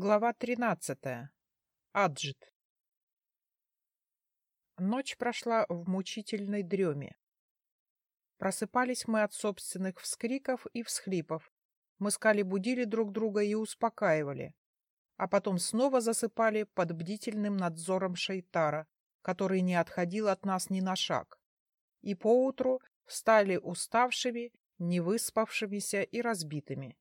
Глава тринадцатая. Аджит. Ночь прошла в мучительной дреме. Просыпались мы от собственных вскриков и всхлипов. Мы скали будили друг друга и успокаивали. А потом снова засыпали под бдительным надзором Шейтара, который не отходил от нас ни на шаг. И поутру встали уставшими, невыспавшимися и разбитыми.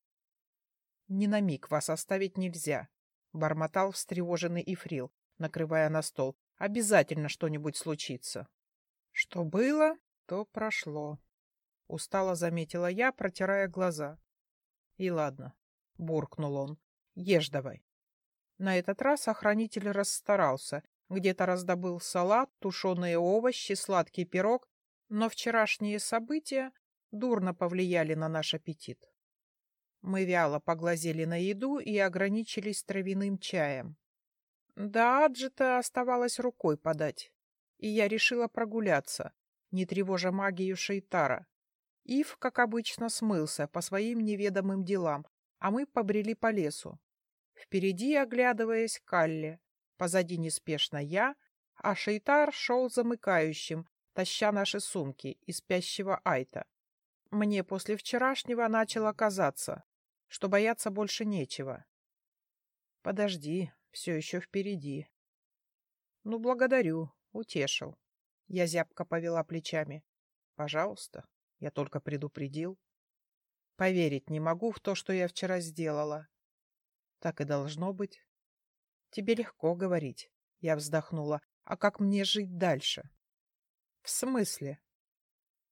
Ни на миг вас оставить нельзя, — бормотал встревоженный Ифрил, накрывая на стол. Обязательно что-нибудь случится. Что было, то прошло. Устало заметила я, протирая глаза. И ладно, — буркнул он, — ешь давай. На этот раз охранитель расстарался, где-то раздобыл салат, тушеные овощи, сладкий пирог, но вчерашние события дурно повлияли на наш аппетит. Мы вяло поглазели на еду и ограничились травяным чаем. Да, Аджита оставалось рукой подать, и я решила прогуляться, не тревожа магию Шейтара. Ив, как обычно, смылся по своим неведомым делам, а мы побрели по лесу. Впереди, оглядываясь, Калле, позади неспешно я, а Шейтар шел замыкающим, таща наши сумки и спящего Айта. Мне после вчерашнего начало казаться, что бояться больше нечего. Подожди, все еще впереди. Ну, благодарю, утешил. Я зябко повела плечами. Пожалуйста, я только предупредил. Поверить не могу в то, что я вчера сделала. Так и должно быть. Тебе легко говорить. Я вздохнула. А как мне жить дальше? В смысле?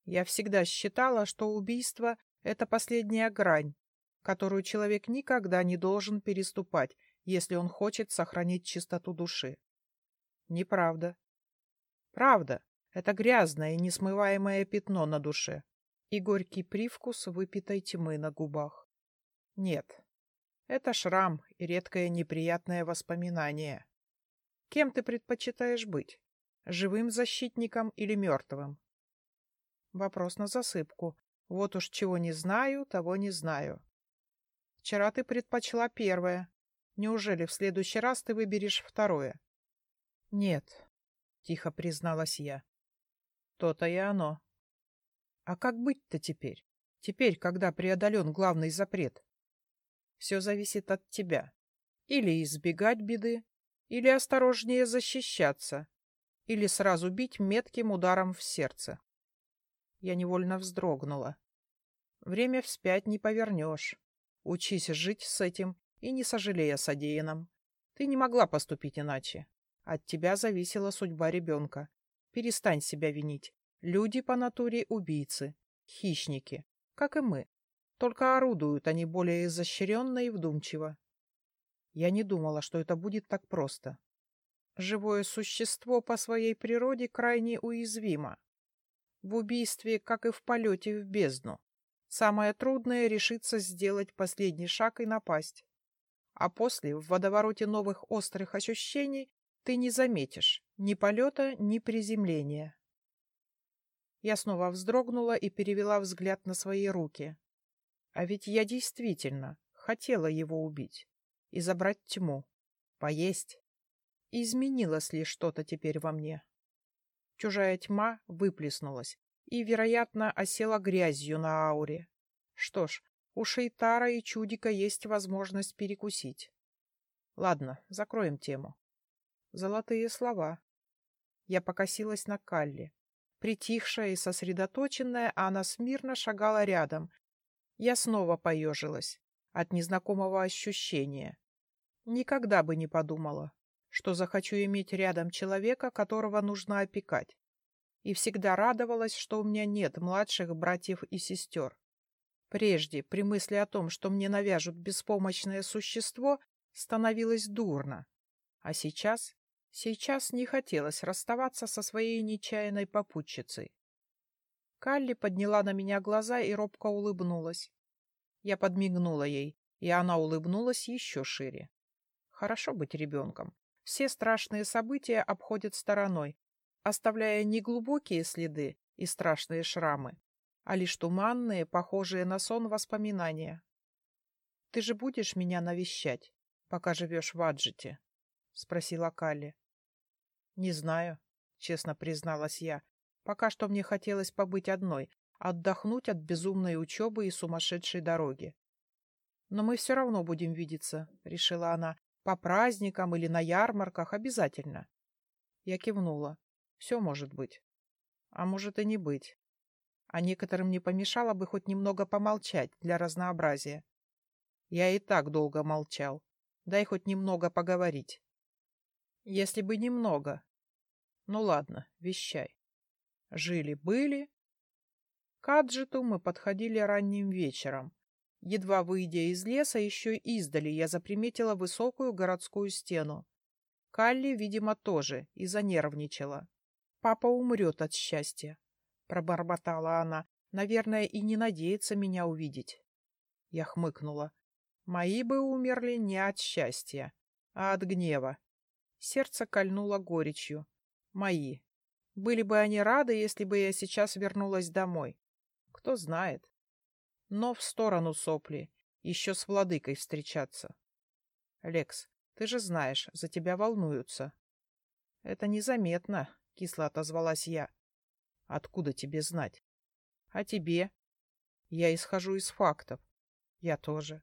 Я всегда считала, что убийство — это последняя грань, которую человек никогда не должен переступать, если он хочет сохранить чистоту души. Неправда. Правда. Это грязное и несмываемое пятно на душе и горький привкус выпитой тьмы на губах. Нет, это шрам и редкое неприятное воспоминание. Кем ты предпочитаешь быть? Живым защитником или мертвым? Вопрос на засыпку. Вот уж чего не знаю, того не знаю. Вчера ты предпочла первое. Неужели в следующий раз ты выберешь второе? Нет, тихо призналась я. То-то и оно. А как быть-то теперь? Теперь, когда преодолен главный запрет? Все зависит от тебя. Или избегать беды, или осторожнее защищаться, или сразу бить метким ударом в сердце. Я невольно вздрогнула. Время вспять не повернешь. Учись жить с этим и не сожалей о содеянном. Ты не могла поступить иначе. От тебя зависела судьба ребенка. Перестань себя винить. Люди по натуре убийцы, хищники, как и мы. Только орудуют они более изощренно и вдумчиво. Я не думала, что это будет так просто. Живое существо по своей природе крайне уязвимо. В убийстве, как и в полете в бездну. Самое трудное — решиться сделать последний шаг и напасть. А после, в водовороте новых острых ощущений, ты не заметишь ни полета, ни приземления. Я снова вздрогнула и перевела взгляд на свои руки. А ведь я действительно хотела его убить и забрать тьму, поесть. Изменилось ли что-то теперь во мне? Чужая тьма выплеснулась, и, вероятно, осела грязью на ауре. Что ж, у Шейтара и Чудика есть возможность перекусить. Ладно, закроем тему. Золотые слова. Я покосилась на Калли. Притихшая и сосредоточенная, она смирно шагала рядом. Я снова поежилась от незнакомого ощущения. Никогда бы не подумала, что захочу иметь рядом человека, которого нужно опекать и всегда радовалась, что у меня нет младших братьев и сестер. Прежде, при мысли о том, что мне навяжут беспомощное существо, становилось дурно. А сейчас, сейчас не хотелось расставаться со своей нечаянной попутчицей. Калли подняла на меня глаза и робко улыбнулась. Я подмигнула ей, и она улыбнулась еще шире. Хорошо быть ребенком. Все страшные события обходят стороной, оставляя не глубокие следы и страшные шрамы, а лишь туманные, похожие на сон воспоминания. «Ты же будешь меня навещать?» пока живешь в Аджите? — спросила Калли. — Не знаю, — честно призналась я. Пока что мне хотелось побыть одной, отдохнуть от безумной учебы и сумасшедшей дороги. Но мы все равно будем видеться, — решила она, — по праздникам или на ярмарках обязательно. Я кивнула. Все может быть. А может и не быть. А некоторым не помешало бы хоть немного помолчать для разнообразия. Я и так долго молчал. Дай хоть немного поговорить. Если бы немного. Ну ладно, вещай. Жили-были. К Аджиту мы подходили ранним вечером. Едва выйдя из леса, еще издали я заприметила высокую городскую стену. Калли, видимо, тоже и занервничала. Папа умрет от счастья, — пробормотала она. Наверное, и не надеется меня увидеть. Я хмыкнула. Мои бы умерли не от счастья, а от гнева. Сердце кольнуло горечью. Мои. Были бы они рады, если бы я сейчас вернулась домой. Кто знает. Но в сторону сопли. Еще с владыкой встречаться. Лекс, ты же знаешь, за тебя волнуются. Это незаметно, — кисло отозвалась я. — Откуда тебе знать? — А тебе? Я исхожу из фактов. Я тоже.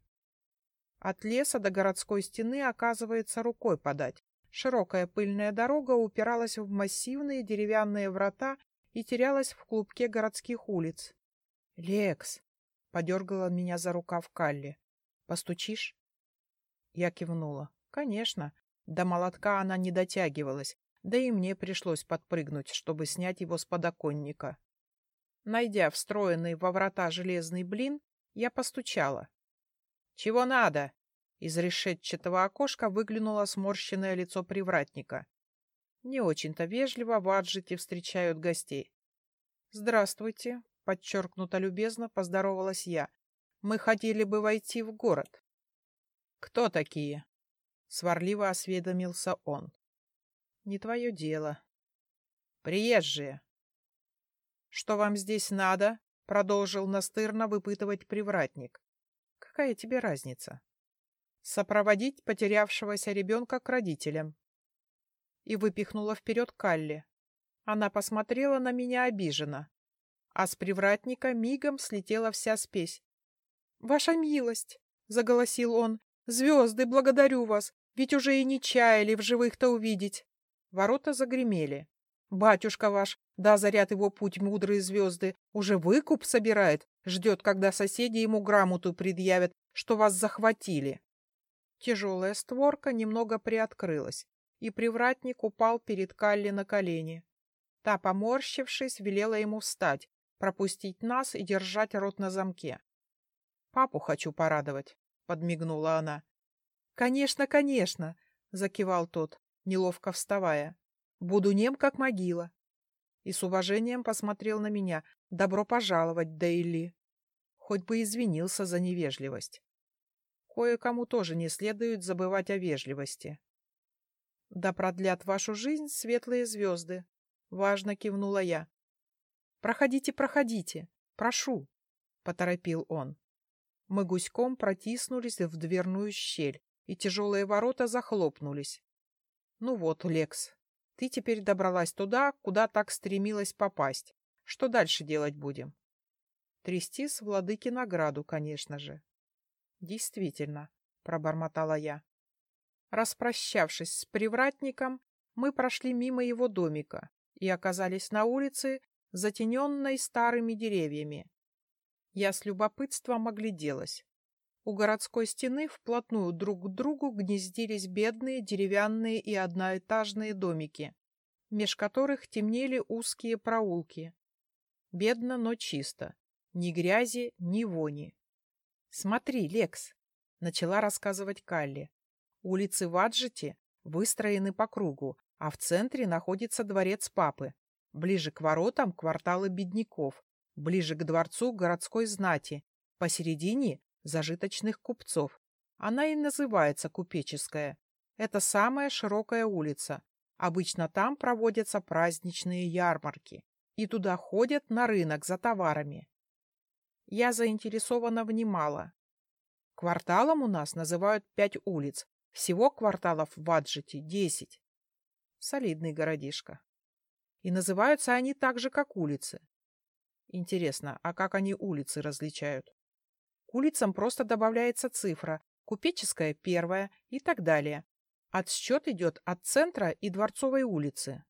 От леса до городской стены, оказывается, рукой подать. Широкая пыльная дорога упиралась в массивные деревянные врата и терялась в клубке городских улиц. — Лекс! — подергала меня за рукав Калли. — Постучишь? Я кивнула. — Конечно. До молотка она не дотягивалась, да и мне пришлось подпрыгнуть, чтобы снять его с подоконника. Найдя встроенный во врата железный блин, я постучала. «Чего надо?» Из решетчатого окошка выглянуло сморщенное лицо привратника. Не очень-то вежливо в Аджите встречают гостей. «Здравствуйте», — подчеркнуто любезно поздоровалась я. «Мы хотели бы войти в город». «Кто такие?» — сварливо осведомился он. Не твое дело. Приезжие. Что вам здесь надо? Продолжил настырно выпытывать привратник. Какая тебе разница? Сопроводить потерявшегося ребенка к родителям. И выпихнула вперед Калли. Она посмотрела на меня обиженно, а с привратника мигом слетела вся спесь. «Ваша милость!» — заголосил он. «Звезды, благодарю вас, ведь уже и не чаяли в живых-то увидеть!» Ворота загремели. Батюшка ваш, да заряд его путь мудрые звезды, уже выкуп собирает, ждет, когда соседи ему грамоту предъявят, что вас захватили. Тяжелая створка немного приоткрылась, и привратник упал перед Калли на колени. Та, поморщившись, велела ему встать, пропустить нас и держать рот на замке. «Папу хочу порадовать», — подмигнула она. «Конечно, конечно», — закивал тот неловко вставая. «Буду нем, как могила». И с уважением посмотрел на меня. «Добро пожаловать, Дейли». Хоть бы извинился за невежливость. Кое-кому тоже не следует забывать о вежливости. «Да продлят вашу жизнь светлые звезды», — важно кивнула я. «Проходите, проходите, прошу», — поторопил он. Мы гуськом протиснулись в дверную щель, и тяжелые ворота захлопнулись. Ну вот, Лекс, ты теперь добралась туда, куда так стремилась попасть. Что дальше делать будем? Трясти с владыки награду, конечно же. Действительно, пробормотала я. Распрощавшись с привратником, мы прошли мимо его домика и оказались на улице, затененной старыми деревьями. Я с любопытством огляделась. У городской стены вплотную друг к другу гнездились бедные деревянные и одноэтажные домики, меж которых темнели узкие проулки. Бедно, но чисто. Ни грязи, ни вони. «Смотри, Лекс!» — начала рассказывать Калли. «Улицы в выстроены по кругу, а в центре находится дворец папы. Ближе к воротам — кварталы бедняков, ближе к дворцу — городской знати, посередине зажиточных купцов. Она и называется Купеческая. Это самая широкая улица. Обычно там проводятся праздничные ярмарки. И туда ходят на рынок за товарами. Я заинтересованно внимала. Кварталом у нас называют пять улиц, Всего кварталов в Аджите десять. Солидный городишко. И называются они так же, как улицы. Интересно, а как они улицы различают? К улицам просто добавляется цифра, купеческая первая и так далее. Отсчет идет от центра и Дворцовой улицы.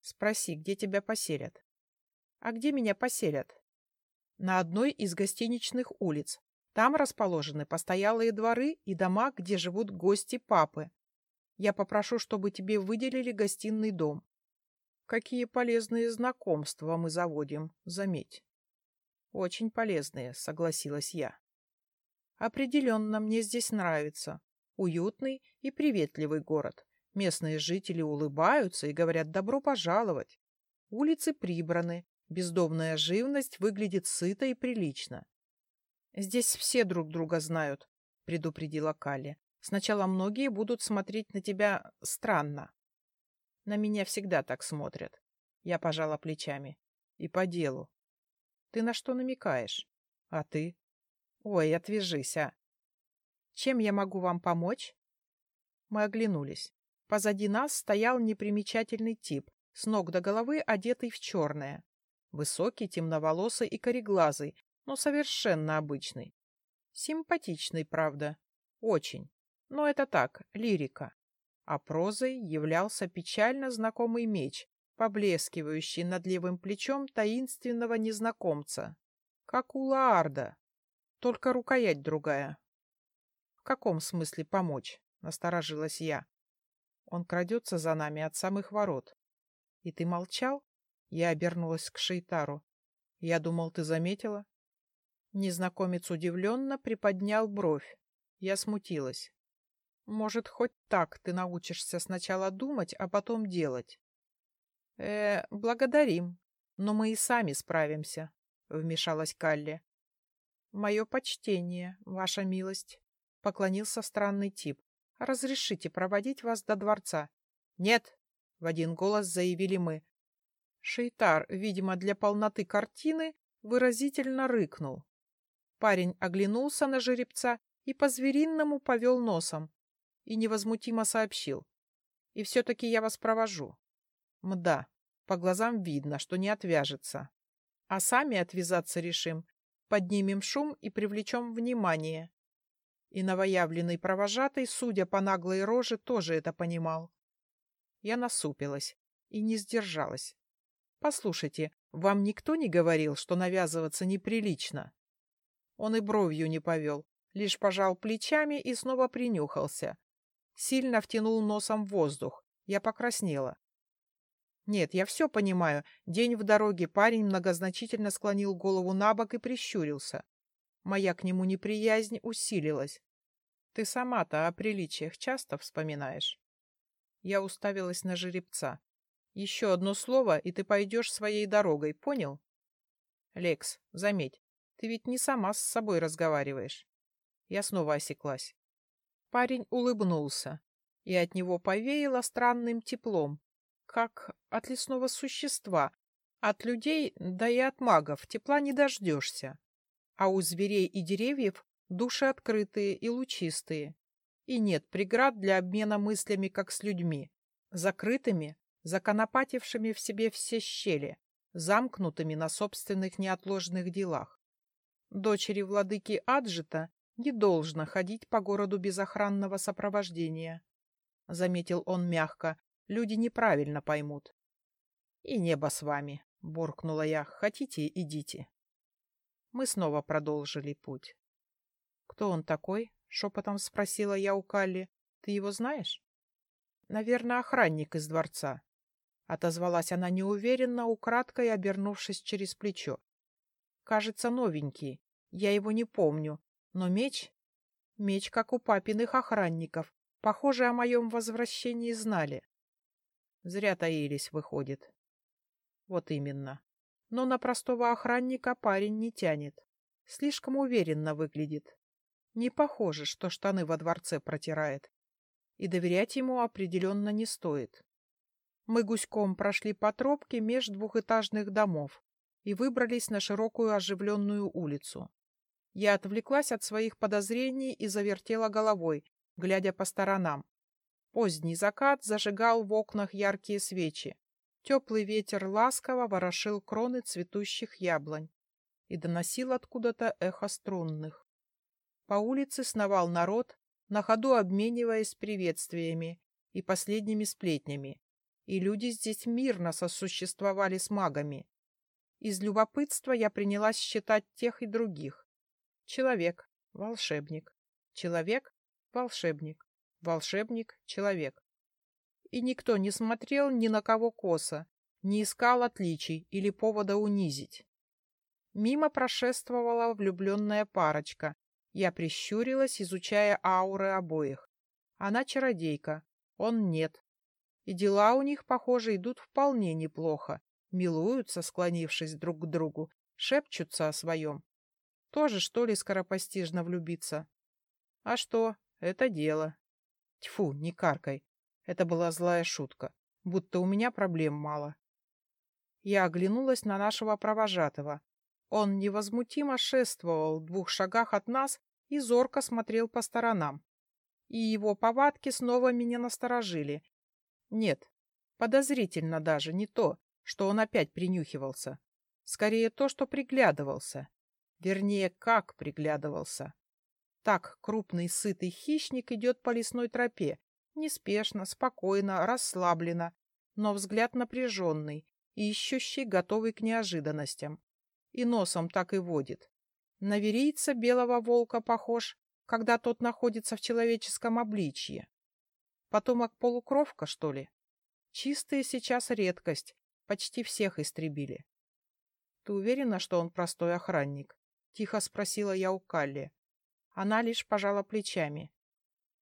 Спроси, где тебя поселят. А где меня поселят? На одной из гостиничных улиц. Там расположены постоялые дворы и дома, где живут гости папы. Я попрошу, чтобы тебе выделили гостиный дом. Какие полезные знакомства мы заводим, заметь. Очень полезные, согласилась я. Определенно мне здесь нравится. Уютный и приветливый город. Местные жители улыбаются и говорят «добро пожаловать». Улицы прибраны, бездомная живность выглядит сыто и прилично. «Здесь все друг друга знают», — предупредила Калли. «Сначала многие будут смотреть на тебя странно». На меня всегда так смотрят. Я пожала плечами. И по делу. Ты на что намекаешь? А ты? Ой, отвяжись, а. Чем я могу вам помочь? Мы оглянулись. Позади нас стоял непримечательный тип, с ног до головы одетый в черное. Высокий, темноволосый и кореглазый, но совершенно обычный. Симпатичный, правда. Очень. Но это так, лирика а прозой являлся печально знакомый меч, поблескивающий над левым плечом таинственного незнакомца, как у Лаарда, только рукоять другая. — В каком смысле помочь? — насторожилась я. — Он крадется за нами от самых ворот. — И ты молчал? Я обернулась к Шейтару. — Я думал, ты заметила? Незнакомец удивленно приподнял бровь. Я смутилась. Может, хоть так ты научишься сначала думать, а потом делать. Э, благодарим, но мы и сами справимся, вмешалась Калли. Мое почтение, ваша милость, поклонился странный тип. Разрешите проводить вас до дворца. Нет, в один голос заявили мы. Шейтар, видимо, для полноты картины, выразительно рыкнул. Парень оглянулся на жеребца и по-зверинному повел носом, и невозмутимо сообщил. «И все-таки я вас провожу». «Мда, по глазам видно, что не отвяжется. А сами отвязаться решим, поднимем шум и привлечем внимание». И новоявленный провожатый, судя по наглой роже, тоже это понимал. Я насупилась и не сдержалась. «Послушайте, вам никто не говорил, что навязываться неприлично?» Он и бровью не повел, лишь пожал плечами и снова принюхался, Сильно втянул носом в воздух. Я покраснела. Нет, я все понимаю. День в дороге парень многозначительно склонил голову на бок и прищурился. Моя к нему неприязнь усилилась. Ты сама-то о приличиях часто вспоминаешь? Я уставилась на жеребца. Еще одно слово, и ты пойдешь своей дорогой, понял? Лекс, заметь, ты ведь не сама с собой разговариваешь. Я снова осеклась. Парень улыбнулся, и от него повеяло странным теплом, как от лесного существа. От людей, да и от магов, тепла не дождешься. А у зверей и деревьев души открытые и лучистые. И нет преград для обмена мыслями, как с людьми, закрытыми, законопатившими в себе все щели, замкнутыми на собственных неотложных делах. Дочери владыки Аджита не должно ходить по городу без охранного сопровождения. Заметил он мягко. Люди неправильно поймут. И небо с вами, буркнула я. Хотите, идите. Мы снова продолжили путь. Кто он такой? Шепотом спросила я у Калли. Ты его знаешь? Наверное, охранник из дворца. Отозвалась она неуверенно, украдкой обернувшись через плечо. Кажется, новенький. Я его не помню, но меч... Меч, как у папиных охранников. Похоже, о моем возвращении знали. Зря таились, выходит. Вот именно. Но на простого охранника парень не тянет. Слишком уверенно выглядит. Не похоже, что штаны во дворце протирает. И доверять ему определенно не стоит. Мы гуськом прошли по тропке меж двухэтажных домов и выбрались на широкую оживленную улицу. Я отвлеклась от своих подозрений и завертела головой, глядя по сторонам. Поздний закат зажигал в окнах яркие свечи. Теплый ветер ласково ворошил кроны цветущих яблонь и доносил откуда-то эхо струнных. По улице сновал народ, на ходу обмениваясь приветствиями и последними сплетнями. И люди здесь мирно сосуществовали с магами. Из любопытства я принялась считать тех и других. Человек, волшебник, человек, волшебник, волшебник, человек. И никто не смотрел ни на кого косо, не искал отличий или повода унизить. Мимо прошествовала влюбленная парочка. Я прищурилась, изучая ауры обоих. Она чародейка, он нет. И дела у них, похоже, идут вполне неплохо. Милуются, склонившись друг к другу, шепчутся о своем. Тоже, что ли, скоропостижно влюбиться? А что, это дело. Тьфу, не каркай. Это была злая шутка, будто у меня проблем мало. Я оглянулась на нашего провожатого. Он невозмутимо шествовал в двух шагах от нас и зорко смотрел по сторонам. И его повадки снова меня насторожили. Нет, подозрительно даже не то, что он опять принюхивался. Скорее то, что приглядывался. Вернее, как приглядывался. Так крупный сытый хищник идет по лесной тропе, неспешно, спокойно, расслабленно, но взгляд напряженный, ищущий, готовый к неожиданностям. И носом так и водит. На верийца белого волка похож, когда тот находится в человеческом обличье. Потомок полукровка, что ли? Чистые сейчас редкость, почти всех истребили. Ты уверена, что он простой охранник? Тихо спросила я у Калли. Она лишь пожала плечами.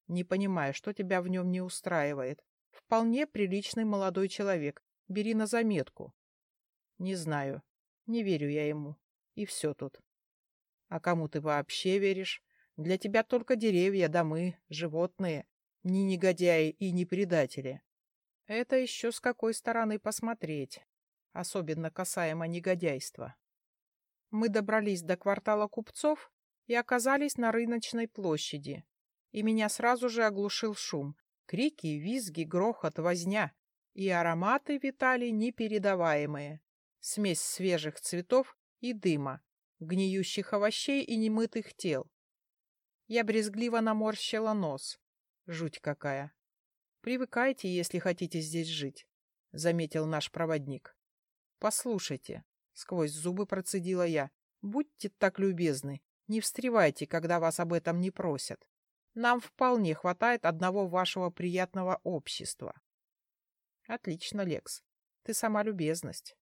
Не понимаю, что тебя в нем не устраивает. Вполне приличный молодой человек. Бери на заметку. Не знаю. Не верю я ему. И все тут. А кому ты вообще веришь? Для тебя только деревья, домы, животные. Не негодяи и не предатели. Это еще с какой стороны посмотреть. Особенно касаемо негодяйства. Мы добрались до квартала купцов и оказались на рыночной площади. И меня сразу же оглушил шум. Крики, визги, грохот, возня. И ароматы витали непередаваемые. Смесь свежих цветов и дыма, гниющих овощей и немытых тел. Я брезгливо наморщила нос. Жуть какая. Привыкайте, если хотите здесь жить, — заметил наш проводник. Послушайте, — сквозь зубы процедила я, — будьте так любезны, не встревайте, когда вас об этом не просят. Нам вполне хватает одного вашего приятного общества. Отлично, Лекс. Ты сама любезность.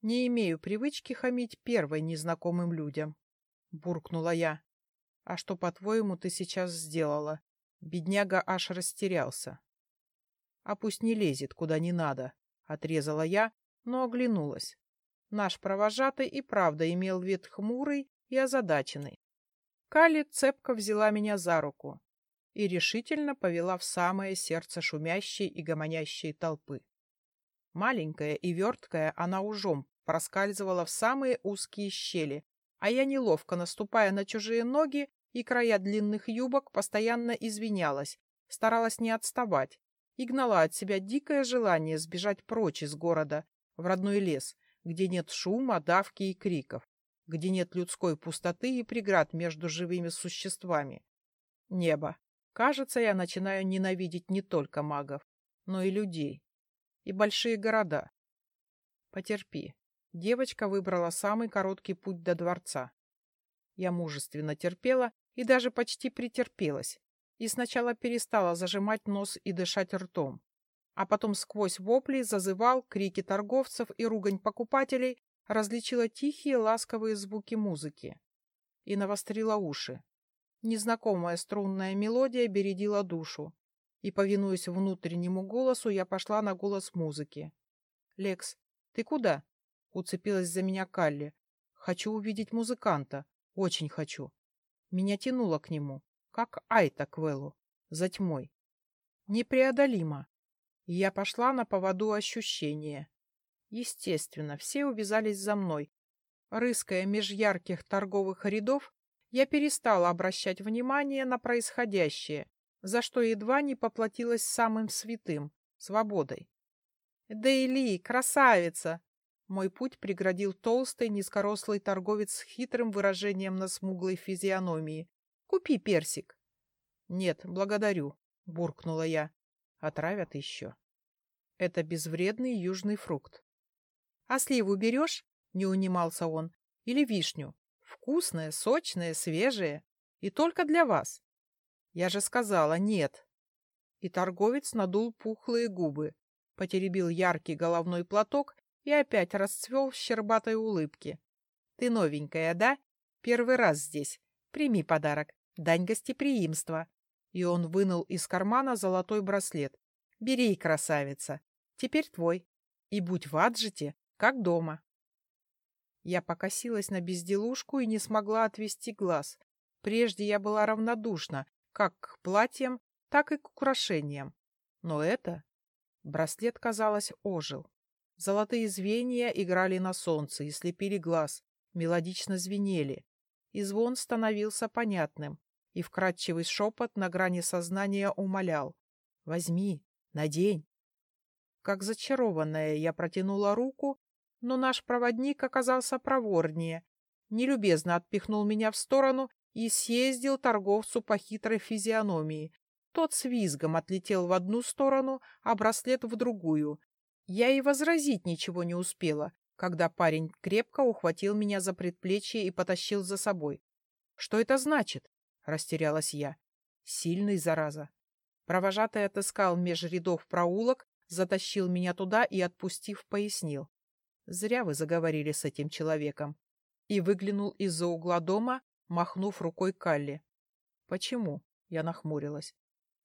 Не имею привычки хамить первой незнакомым людям. Буркнула я. А что, по-твоему, ты сейчас сделала? Бедняга аж растерялся. А пусть не лезет, куда не надо, отрезала я, но оглянулась. Наш провожатый и правда имел вид хмурый и озадаченный. Калли цепко взяла меня за руку и решительно повела в самое сердце шумящей и гомонящей толпы. Маленькая и верткая, она ужом проскальзывала в самые узкие щели, а я, неловко наступая на чужие ноги и края длинных юбок, постоянно извинялась, старалась не отставать и гнала от себя дикое желание сбежать прочь из города, в родной лес, где нет шума, давки и криков где нет людской пустоты и преград между живыми существами. Небо. Кажется, я начинаю ненавидеть не только магов, но и людей. И большие города. Потерпи. Девочка выбрала самый короткий путь до дворца. Я мужественно терпела и даже почти претерпелась. И сначала перестала зажимать нос и дышать ртом. А потом сквозь вопли зазывал крики торговцев и ругань покупателей различила тихие ласковые звуки музыки и навострила уши. Незнакомая струнная мелодия бередила душу, и, повинуясь внутреннему голосу, я пошла на голос музыки. «Лекс, ты куда?» — уцепилась за меня Калли. «Хочу увидеть музыканта. Очень хочу». Меня тянуло к нему, как Айта к Вэллу, за тьмой. Непреодолимо. Я пошла на поводу ощущения. Естественно, все увязались за мной. Рыская меж ярких торговых рядов, я перестала обращать внимание на происходящее, за что едва не поплатилась самым святым — свободой. «Дейли, красавица!» Мой путь преградил толстый, низкорослый торговец с хитрым выражением на смуглой физиономии. «Купи персик!» «Нет, благодарю», — буркнула я. «Отравят еще». Это безвредный южный фрукт. «А сливу берешь?» — не унимался он. «Или вишню? Вкусная, сочная, свежая. И только для вас». Я же сказала «нет». И торговец надул пухлые губы, потеребил яркий головной платок и опять расцвел в щербатой улыбке. «Ты новенькая, да? Первый раз здесь. Прими подарок. Дань гостеприимства». И он вынул из кармана золотой браслет. «Бери, красавица. Теперь твой. И будь в аджите, как дома». Я покосилась на безделушку и не смогла отвести глаз. Прежде я была равнодушна как к платьям, так и к украшениям. Но это... Браслет, казалось, ожил. Золотые звенья играли на солнце и слепили глаз, мелодично звенели, и звон становился понятным, и вкрадчивый шепот на грани сознания умолял. «Возьми, надень». Как зачарованная я протянула руку, но наш проводник оказался проворнее, нелюбезно отпихнул меня в сторону и съездил торговцу по хитрой физиономии. Тот с визгом отлетел в одну сторону, а браслет в другую, я и возразить ничего не успела, когда парень крепко ухватил меня за предплечье и потащил за собой. «Что это значит?» — растерялась я. «Сильный, зараза». Провожатый отыскал меж рядов проулок, затащил меня туда и, отпустив, пояснил. «Зря вы заговорили с этим человеком». И выглянул из-за угла дома, махнув рукой Калли. «Почему?» — я нахмурилась.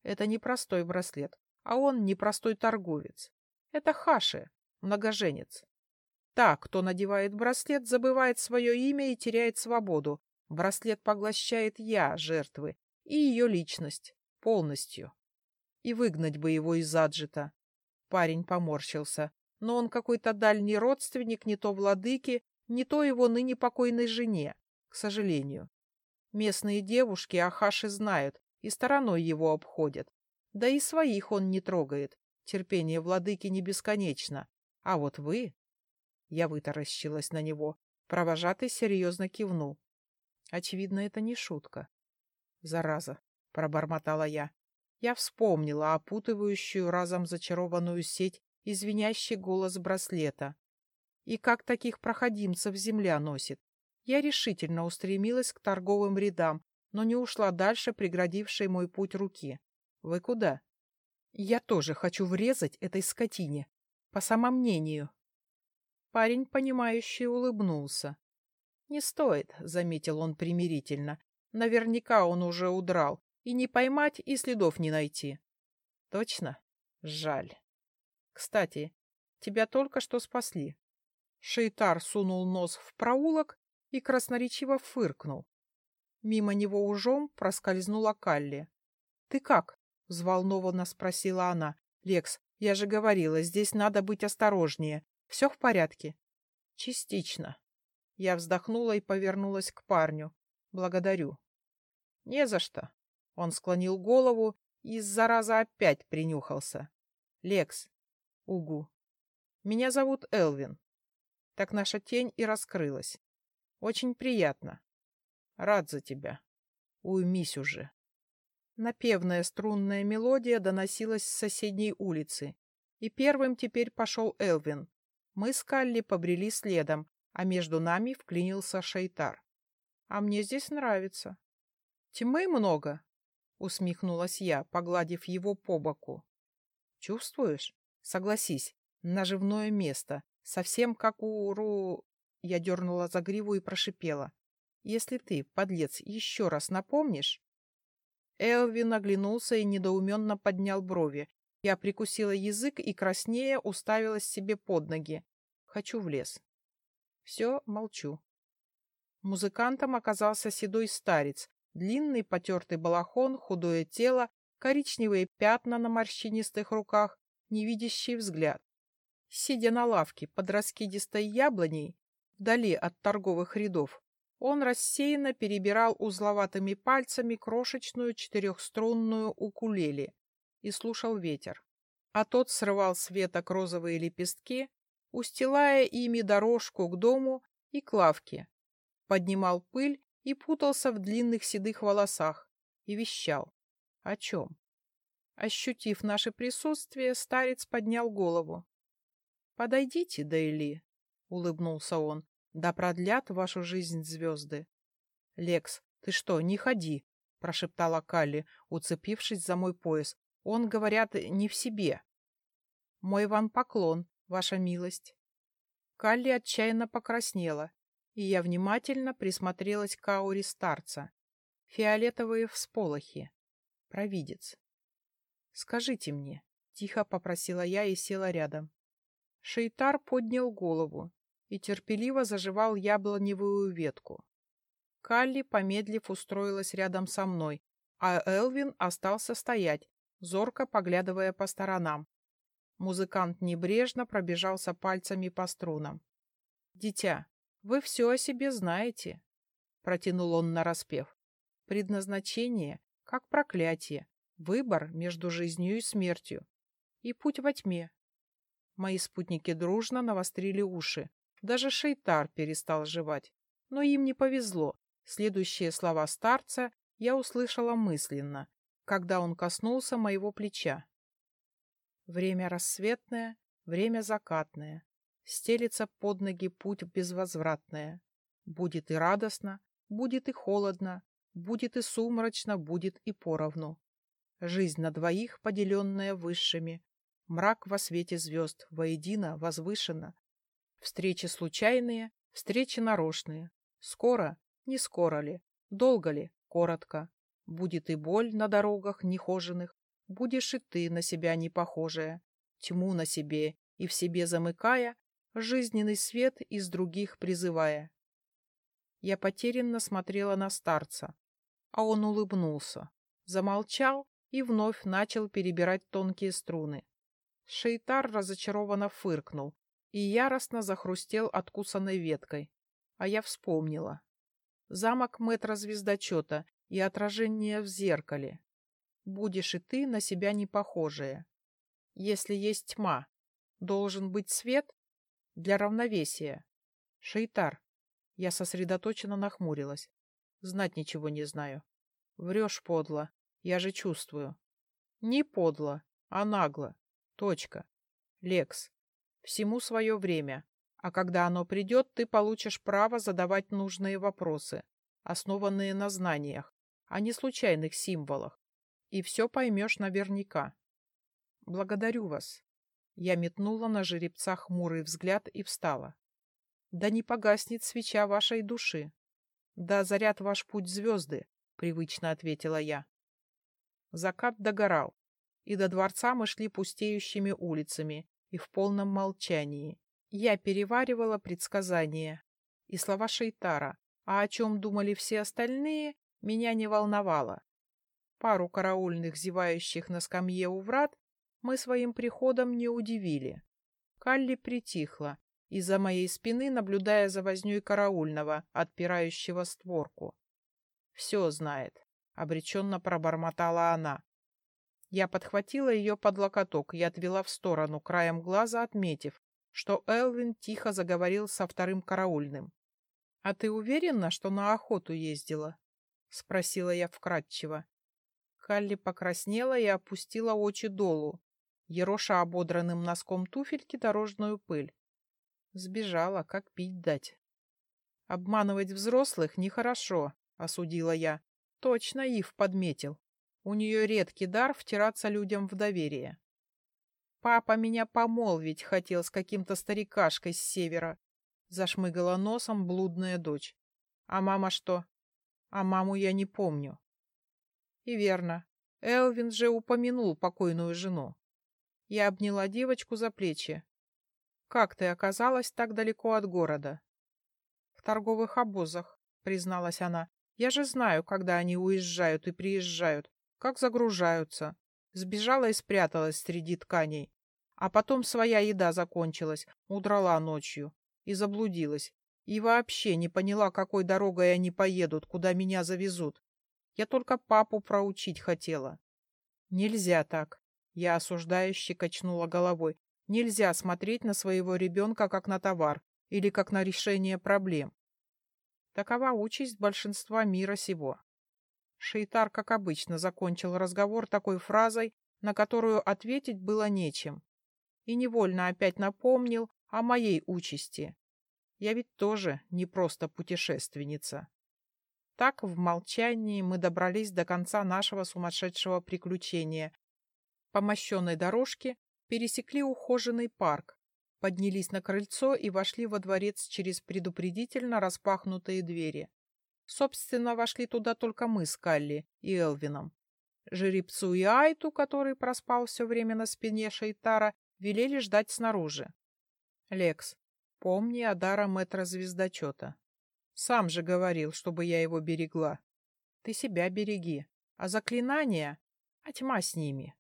«Это не простой браслет, а он непростой торговец. Это Хаши, многоженец. Та, кто надевает браслет, забывает свое имя и теряет свободу. Браслет поглощает я, жертвы, и ее личность. Полностью. И выгнать бы его из аджита. Парень поморщился. Но он какой-то дальний родственник не то владыки, не то его ныне покойной жене, к сожалению. Местные девушки о Хаше знают и стороной его обходят. Да и своих он не трогает. Терпение владыки не бесконечно. А вот вы... Я вытаращилась на него. Провожатый серьезно кивнул. Очевидно, это не шутка. Зараза, пробормотала я. Я вспомнила опутывающую разом зачарованную сеть и звенящий голос браслета. И как таких проходимцев земля носит. Я решительно устремилась к торговым рядам, но не ушла дальше преградившей мой путь руки. «Вы куда?» Я тоже хочу врезать этой скотине, по самомнению. Парень, понимающий, улыбнулся. «Не стоит», — заметил он примирительно. «Наверняка он уже удрал, и не поймать, и следов не найти». «Точно? Жаль. Кстати, тебя только что спасли». Шейтар сунул нос в проулок и красноречиво фыркнул. Мимо него ужом проскользнула Калли. «Ты как?» взволнованно спросила она. «Лекс, я же говорила, здесь надо быть осторожнее. Все в порядке?» «Частично». Я вздохнула и повернулась к парню. «Благодарю». «Не за что». Он склонил голову и, зараза, опять принюхался. «Лекс». «Угу». «Меня зовут Элвин». Так наша тень и раскрылась. «Очень приятно». «Рад за тебя». «Уймись уже». Напевная струнная мелодия доносилась с соседней улицы. И первым теперь пошел Элвин. Мы с Калли побрели следом, а между нами вклинился Шейтар. «А мне здесь нравится». «Тьмы много?» — усмехнулась я, погладив его по боку. «Чувствуешь? Согласись, наживное место, совсем как у Ру...» Я дернула за гриву и прошипела. «Если ты, подлец, еще раз напомнишь, Элвин оглянулся и недоуменно поднял брови. Я прикусила язык и краснея уставилась себе под ноги. Хочу в лес. Все, молчу. Музыкантом оказался седой старец. Длинный потертый балахон, худое тело, коричневые пятна на морщинистых руках, невидящий взгляд. Сидя на лавке под раскидистой яблоней, вдали от торговых рядов, Он рассеянно перебирал узловатыми пальцами крошечную четырехструнную укулеле и слушал ветер. А тот срывал с веток розовые лепестки, устилая ими дорожку к дому и к лавке, поднимал пыль и путался в длинных седых волосах и вещал. О чем? Ощутив наше присутствие, старец поднял голову. — Подойдите, Дейли, — улыбнулся он, — да продлят вашу жизнь звезды. — Лекс, ты что, не ходи, — прошептала Калли, уцепившись за мой пояс. — Он, говорят, не в себе. — Мой вам поклон, ваша милость. Калли отчаянно покраснела, и я внимательно присмотрелась к ауре старца. Фиолетовые всполохи. Провидец. «Скажите мне», — тихо попросила я и села рядом. Шейтар поднял голову и терпеливо заживал яблоневую ветку. Калли, помедлив, устроилась рядом со мной, а Элвин остался стоять, зорко поглядывая по сторонам. Музыкант небрежно пробежался пальцами по струнам. «Дитя, вы все о себе знаете», — протянул он нараспев. «Предназначение, как проклятие, Выбор между жизнью и смертью. И путь во тьме. Мои спутники дружно навострили уши. Даже Шейтар перестал жевать. Но им не повезло. Следующие слова старца я услышала мысленно, когда он коснулся моего плеча. Время рассветное, время закатное. Стелится под ноги путь безвозвратное. Будет и радостно, будет и холодно, будет и сумрачно, будет и поровну. Жизнь на двоих, поделенная высшими. Мрак во свете звезд, воедино, возвышенно. Встречи случайные, встречи нарочные. Скоро, не скоро ли, долго ли, коротко. Будет и боль на дорогах нехоженных, будешь и ты на себя не похожая, тьму на себе и в себе замыкая, жизненный свет из других призывая. Я потерянно смотрела на старца, а он улыбнулся, замолчал и вновь начал перебирать тонкие струны. Шейтар разочарованно фыркнул и яростно захрустел откусанной веткой. А я вспомнила. Замок мэтра-звездочета и отражение в зеркале. Будешь и ты на себя не похожая. Если есть тьма, должен быть свет для равновесия. Шейтар. Я сосредоточенно нахмурилась. Знать ничего не знаю. Врешь подло. Я же чувствую. Не подло, а нагло. Точка. Лекс. Всему свое время. А когда оно придет, ты получишь право задавать нужные вопросы, основанные на знаниях, а не случайных символах. И все поймешь наверняка. Благодарю вас. Я метнула на жеребца хмурый взгляд и встала. Да не погаснет свеча вашей души. Да заряд ваш путь звезды, привычно ответила я. Закат догорал, и до дворца мы шли пустеющими улицами и в полном молчании. Я переваривала предсказания и слова Шейтара, а о чем думали все остальные, меня не волновало. Пару караульных, зевающих на скамье у врат, мы своим приходом не удивили. Калли притихла, из-за моей спины наблюдая за вознёй караульного, отпирающего створку. Все знает. — обреченно пробормотала она. Я подхватила ее под локоток и отвела в сторону, краем глаза отметив, что Элвин тихо заговорил со вторым караульным. — А ты уверена, что на охоту ездила? — спросила я вкратчиво. Халли покраснела и опустила очи долу, ероша ободранным носком туфельки дорожную пыль. Сбежала, как пить дать. — Обманывать взрослых нехорошо, — осудила я. Точно Ив подметил. У нее редкий дар втираться людям в доверие. Папа меня помолвить хотел с каким-то старикашкой с севера. Зашмыгала носом блудная дочь. А мама что? А маму я не помню. И верно. Элвин же упомянул покойную жену. Я обняла девочку за плечи. «Как ты оказалась так далеко от города?» «В торговых обозах», — призналась она. Я же знаю, когда они уезжают и приезжают, как загружаются. Сбежала и спряталась среди тканей. А потом своя еда закончилась, удрала ночью и заблудилась. И вообще не поняла, какой дорогой они поедут, куда меня завезут. Я только папу проучить хотела. Нельзя так. Я осуждающе качнула головой. Нельзя смотреть на своего ребенка как на товар или как на решение проблем. Такова участь большинства мира сего. Шейтар, как обычно, закончил разговор такой фразой, на которую ответить было нечем. И невольно опять напомнил о моей участи. Я ведь тоже не просто путешественница. Так в молчании мы добрались до конца нашего сумасшедшего приключения. По мощенной дорожке пересекли ухоженный парк, поднялись на крыльцо и вошли во дворец через предупредительно распахнутые двери. Собственно, вошли туда только мы с Калли и Элвином. Жеребцу и Айту, который проспал все время на спине Шейтара, велели ждать снаружи. Лекс, помни о дара мэтра звездочета. Сам же говорил, чтобы я его берегла. Ты себя береги, а заклинания, а тьма с ними.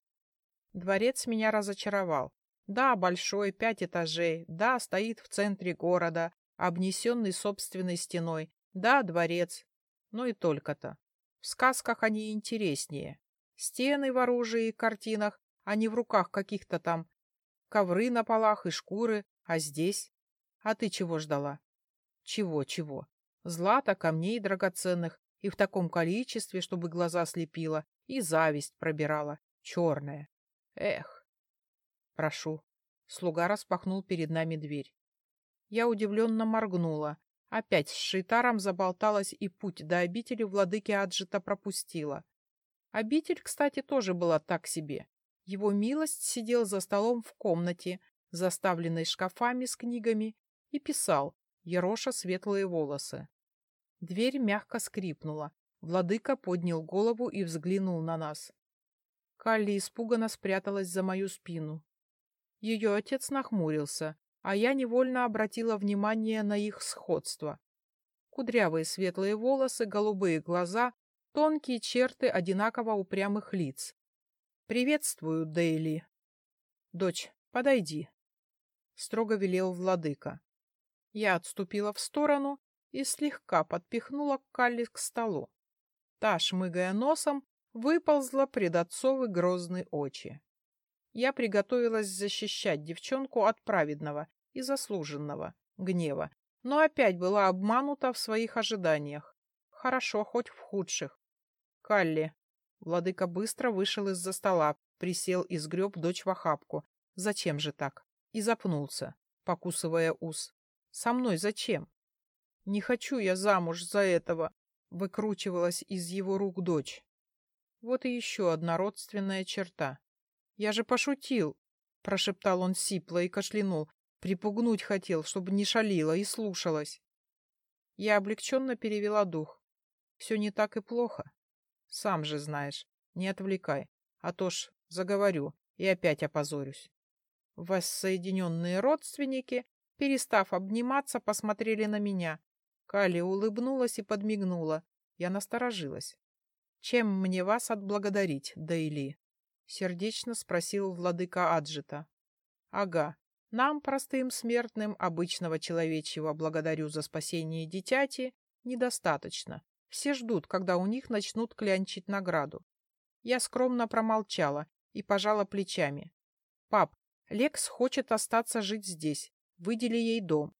Дворец меня разочаровал. Да, большой, пять этажей, да, стоит в центре города, обнесенный собственной стеной, да, дворец. Ну и только-то. В сказках они интереснее. Стены в оружии и картинах, а не в руках каких-то там. Ковры на полах и шкуры, а здесь? А ты чего ждала? Чего, чего? Злата, камней драгоценных, и в таком количестве, чтобы глаза слепило, и зависть пробирала, черная. Эх. Прошу. Слуга распахнул перед нами дверь. Я удивленно моргнула. Опять с Шейтаром заболталась и путь до обители владыки Аджита пропустила. Обитель, кстати, тоже была так себе. Его милость сидел за столом в комнате, заставленной шкафами с книгами, и писал, ероша светлые волосы. Дверь мягко скрипнула. Владыка поднял голову и взглянул на нас. Калли испуганно спряталась за мою спину. Ее отец нахмурился, а я невольно обратила внимание на их сходство. Кудрявые светлые волосы, голубые глаза, тонкие черты одинаково упрямых лиц. «Приветствую, Дейли!» «Дочь, подойди!» — строго велел владыка. Я отступила в сторону и слегка подпихнула Калли к столу. Та, шмыгая носом, выползла пред отцовы грозные очи. Я приготовилась защищать девчонку от праведного и заслуженного гнева, но опять была обманута в своих ожиданиях. Хорошо, хоть в худших. Калли. Владыка быстро вышел из-за стола, присел и сгреб дочь в охапку. Зачем же так? И запнулся, покусывая ус. Со мной зачем? Не хочу я замуж за этого, выкручивалась из его рук дочь. Вот и еще одна родственная черта. Я же пошутил, прошептал он сипло и кашлянул. Припугнуть хотел, чтобы не шалила и слушалась. Я облегченно перевела дух. Все не так и плохо. Сам же знаешь, не отвлекай, а то ж заговорю и опять опозорюсь. Воссоединенные родственники, перестав обниматься, посмотрели на меня. Кали улыбнулась и подмигнула. Я насторожилась. «Чем мне вас отблагодарить, Дейли?» — сердечно спросил владыка Аджита. «Ага, нам, простым смертным, обычного человечьего благодарю за спасение дитяти, недостаточно. Все ждут, когда у них начнут клянчить награду. Я скромно промолчала и пожала плечами. «Пап, Лекс хочет остаться жить здесь. Выдели ей дом».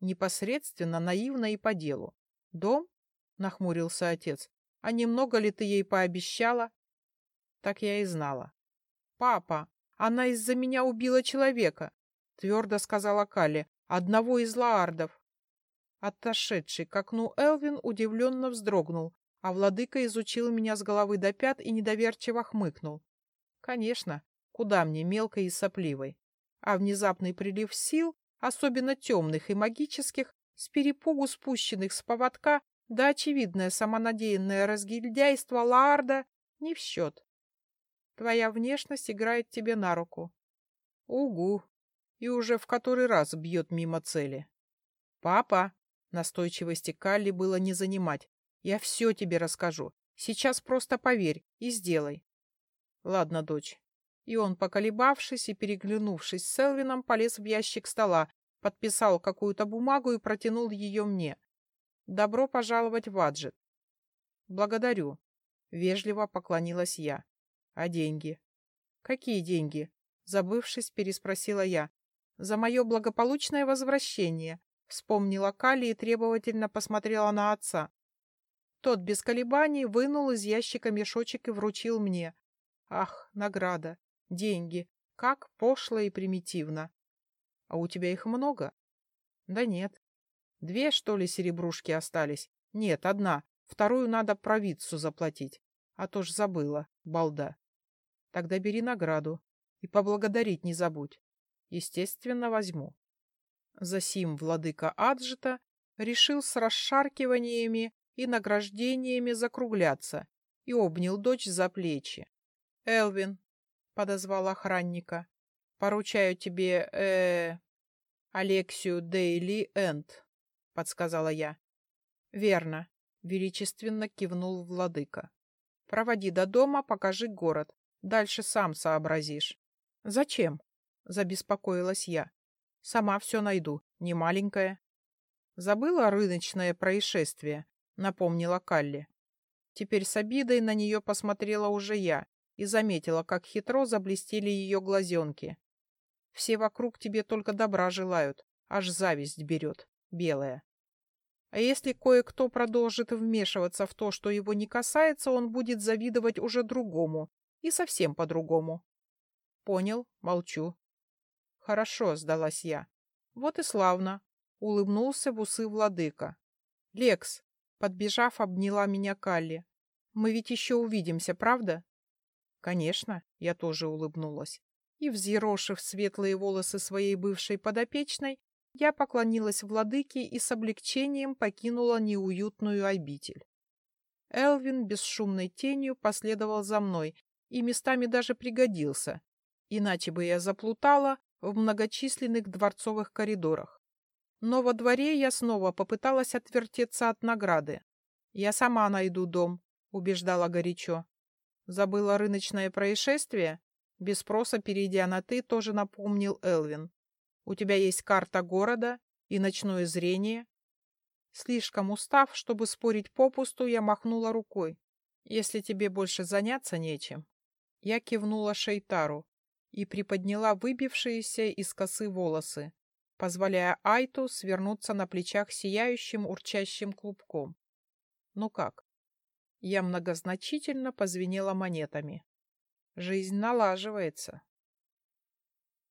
Непосредственно, наивно и по делу. «Дом?» — нахмурился отец. А немного ли ты ей пообещала? Так я и знала. Папа, она из-за меня убила человека, твердо сказала Калли, одного из лаардов. Отошедший к окну Элвин удивленно вздрогнул, а владыка изучил меня с головы до пят и недоверчиво хмыкнул. Конечно, куда мне мелкой и сопливой. А внезапный прилив сил, особенно темных и магических, с перепугу спущенных с поводка, да очевидное самонадеянное разгильдяйство Ларда не в счет. Твоя внешность играет тебе на руку. Угу. И уже в который раз бьет мимо цели. Папа, настойчивости Калли было не занимать. Я все тебе расскажу. Сейчас просто поверь и сделай. Ладно, дочь. И он, поколебавшись и переглянувшись с Селвином, полез в ящик стола, подписал какую-то бумагу и протянул ее мне. «Добро пожаловать в Аджет». «Благодарю», — вежливо поклонилась я. «А деньги?» «Какие деньги?» — забывшись, переспросила я. «За мое благополучное возвращение», — вспомнила Кали и требовательно посмотрела на отца. Тот без колебаний вынул из ящика мешочек и вручил мне. Ах, награда, деньги, как пошло и примитивно. А у тебя их много? Да нет. Две, что ли, серебрушки остались? Нет, одна. Вторую надо провидцу заплатить. А то ж забыла, балда. Тогда бери награду. И поблагодарить не забудь. Естественно, возьму. Засим владыка Аджита решил с расшаркиваниями и награждениями закругляться и обнял дочь за плечи. «Элвин», — подозвал охранника, — «поручаю тебе, э, Алексию Дейли Энд», — подсказала я. «Верно», — величественно кивнул владыка. «Проводи до дома, покажи город. Дальше сам сообразишь». «Зачем?» — забеспокоилась я. «Сама все найду, не маленькая». Забыла рыночное происшествие, напомнила Калли. Теперь с обидой на нее посмотрела уже я и заметила, как хитро заблестели ее глазенки. Все вокруг тебе только добра желают, аж зависть берет, белая. А если кое-кто продолжит вмешиваться в то, что его не касается, он будет завидовать уже другому и совсем по-другому. Понял, молчу. Хорошо, сдалась я. Вот и славно, улыбнулся в усы владыка. Лекс, Подбежав, обняла меня Калли. «Мы ведь еще увидимся, правда?» «Конечно», — я тоже улыбнулась. И, взъерошив светлые волосы своей бывшей подопечной, я поклонилась владыке и с облегчением покинула неуютную обитель. Элвин бесшумной тенью последовал за мной и местами даже пригодился, иначе бы я заплутала в многочисленных дворцовых коридорах. Но во дворе я снова попыталась отвертеться от награды. «Я сама найду дом», — убеждала горячо. Забыла рыночное происшествие? Без спроса, перейдя на «ты», тоже напомнил Элвин. «У тебя есть карта города и ночное зрение?» Слишком устав, чтобы спорить попусту, я махнула рукой. «Если тебе больше заняться нечем». Я кивнула Шейтару и приподняла выбившиеся из косы волосы, позволяя Айту свернуться на плечах сияющим урчащим клубком. Ну как? Я многозначительно позвенела монетами. Жизнь налаживается.